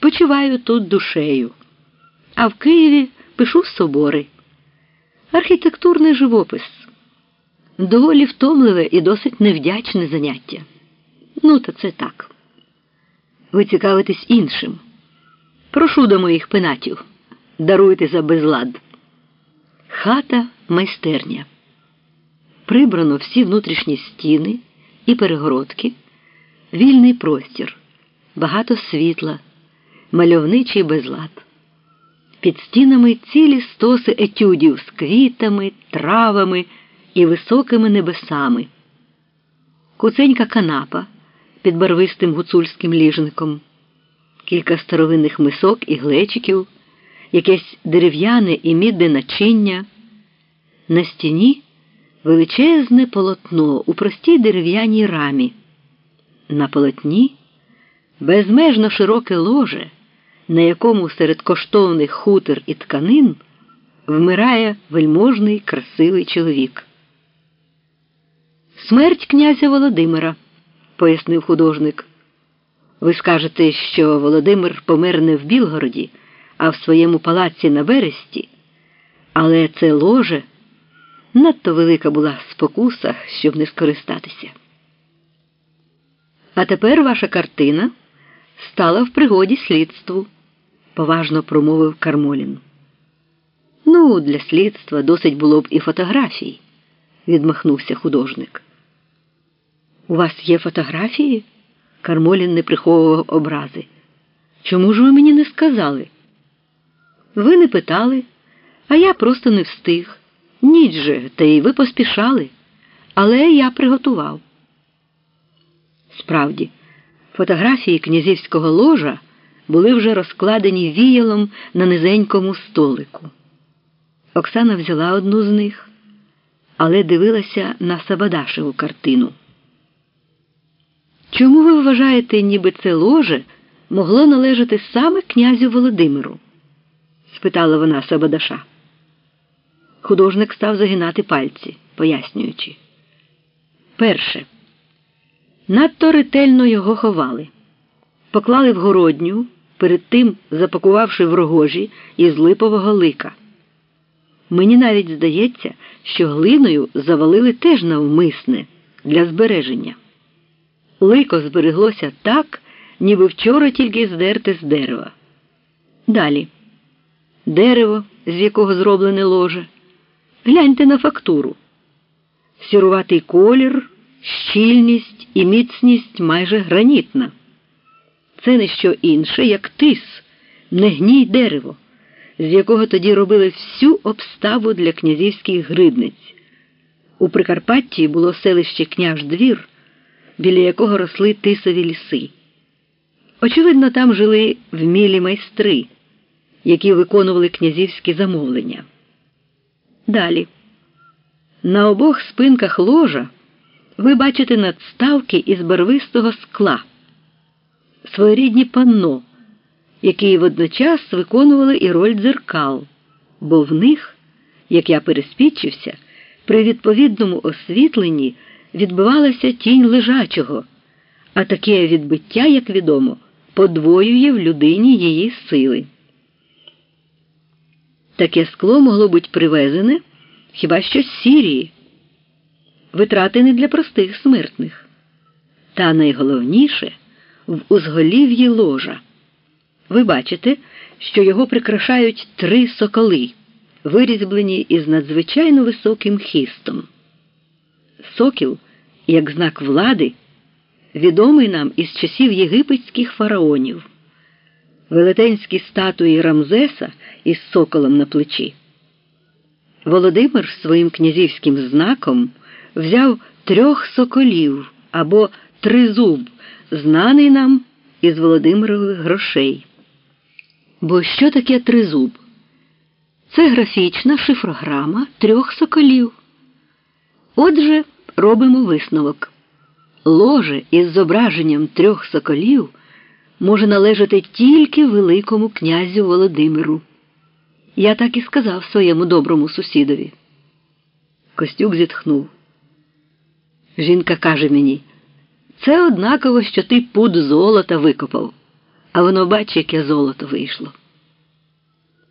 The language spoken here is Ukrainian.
спочиваю тут душею, а в Києві пишу собори. Архітектурний живопис доволі втомливе і досить невдячне заняття. Ну, та це так. Ви цікавитесь іншим. Прошу до моїх пенатів, даруйте за безлад. Хата майстерня. Прибрано всі внутрішні стіни і перегородки, вільний простір, багато світла, мальовничий безлад. Під стінами цілі стоси етюдів з квітами, травами і високими небесами. Куценька канапа під барвистим гуцульським ліжником, кілька старовинних мисок і глечиків, якесь дерев'яне і мідне начиння. На стіні величезне полотно у простій дерев'яній рамі. На полотні безмежно широке ложе, на якому серед коштовних хутер і тканин вмирає вельможний красивий чоловік. Смерть князя Володимира, пояснив художник. Ви скажете, що Володимир помер не в Білгороді, а в своєму палаці на Бересті, але це ложе надто велика була спокуса, щоб не скористатися. А тепер ваша картина стала в пригоді слідству, поважно промовив Кармолін. Ну, для слідства досить було б і фотографій, відмахнувся художник. У вас є фотографії? Кармолін не приховував образи. Чому ж ви мені не сказали? Ви не питали, а я просто не встиг. Ніч же, та й ви поспішали, але я приготував. Справді, фотографії князівського ложа були вже розкладені віялом на низенькому столику. Оксана взяла одну з них, але дивилася на Сабадашеву картину. Чому ви вважаєте, ніби це ложе могло належати саме князю Володимиру? спитала вона Сабадаша. Художник став загинати пальці, пояснюючи. Перше. Надто ретельно його ховали, поклали в городню, перед тим запакувавши в рогожі із липового лика. Мені навіть здається, що глиною завалили теж навмисне для збереження. Лико збереглося так, ніби вчора тільки здерте з дерева. Далі дерево, з якого зроблене ложе. Гляньте на фактуру. Сіруватий колір, щільність і міцність майже гранітна. Це не що інше, як тис, не гній дерево, з якого тоді робили всю обставу для князівських гридниць. У Прикарпатті було селище княж двір, біля якого росли тисові ліси. Очевидно, там жили вмілі майстри, які виконували князівські замовлення. Далі. На обох спинках ложа ви бачите надставки із барвистого скла, своєрідні панно, які водночас виконували і роль дзеркал, бо в них, як я пересвідчився, при відповідному освітленні відбивалася тінь лежачого, а таке відбиття, як відомо, подвоює в людині її сили. Таке скло могло бути привезене хіба що з Сірії. Витрати не для простих смертних. Та найголовніше в узголів'ї ложа. Ви бачите, що його прикрашають три соколи, вирізблені із надзвичайно високим хистом. Сокіл, як знак влади, відомий нам із часів єгипетських фараонів велетенські статуї Рамзеса із соколом на плечі. Володимир своїм князівським знаком взяв трьох соколів або тризуб, знаний нам із Володимирових грошей. Бо що таке тризуб? Це графічна шифрограма трьох соколів. Отже, робимо висновок. Ложе із зображенням трьох соколів може належати тільки Великому князю Володимиру. Я так і сказав своєму доброму сусідові. Костюк зітхнув. Жінка каже мені, це однаково, що ти пуд золота викопав. А воно, бач, яке золото вийшло.